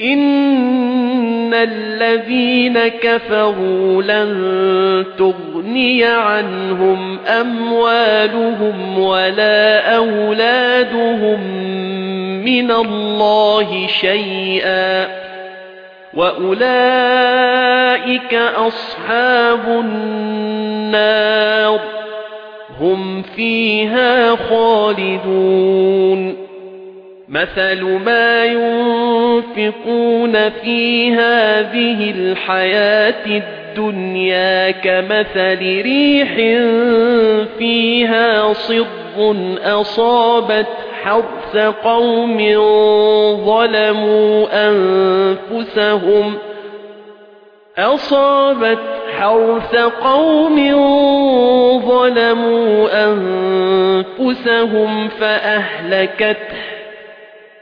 إِنَّ الَّذِينَ كَفَرُوا لَن تُغْنِيَ عَنْهُمْ أَمْوَالُهُمْ وَلَا أَوْلَادُهُم مِّنَ اللَّهِ شَيْئًا وَأُولَئِكَ أَصْحَابُ النَّارِ هُمْ فِيهَا خَالِدُونَ مَثَلُ مَا يُنفِقُونَ فِي هَذِهِ الْحَيَاةِ الدُّنْيَا كَمَثَلِ رِيحٍ فِيهَا صِرٌّ أَصَابَتْ حَرْثَ قَوْمٍ ظَلَمُوا أَنفُسَهُمْ أَصَابَتْ حَرْثَ قَوْمٍ ظَلَمُوا أَنفُسَهُمْ فَأَهْلَكَتْهُ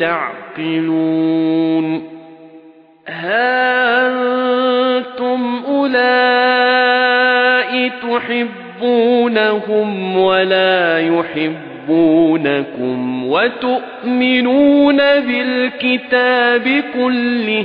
تعقلون ها أنتم أولئك تحبونهم ولا يحبونكم وتؤمنون بالكتاب كله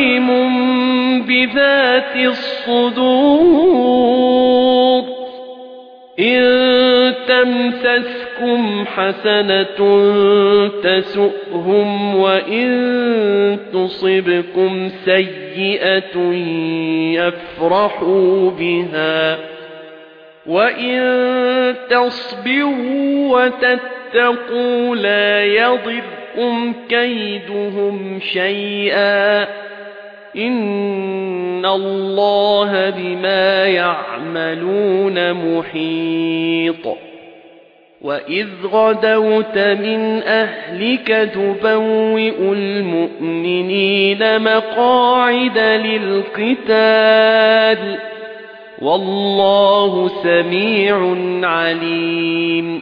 بِذَاتِ الصُّدُورِ إِن تَمْسَسْكُمْ حَسَنَةٌ تَسُؤْهُمْ وَإِن تُصِبْكُمْ سَيِّئَةٌ يَفْرَحُوا بِهَا وَإِن تَصْبِرُوا وَتَتَّقُوا لَا يَضِركُمْ كَيْدُهُمْ شَيْئًا إِنَّ اللَّهَ بِمَا يَعْمَلُونَ مُحِيطٌ وَإِذْ غَدَوْتَ مِنْ أَهْلِكَ تُبَوِّئُ الْمُؤْمِنِينَ مَقَاعِدَ لِلْقِتَالِ وَاللَّهُ سَمِيعٌ عَلِيمٌ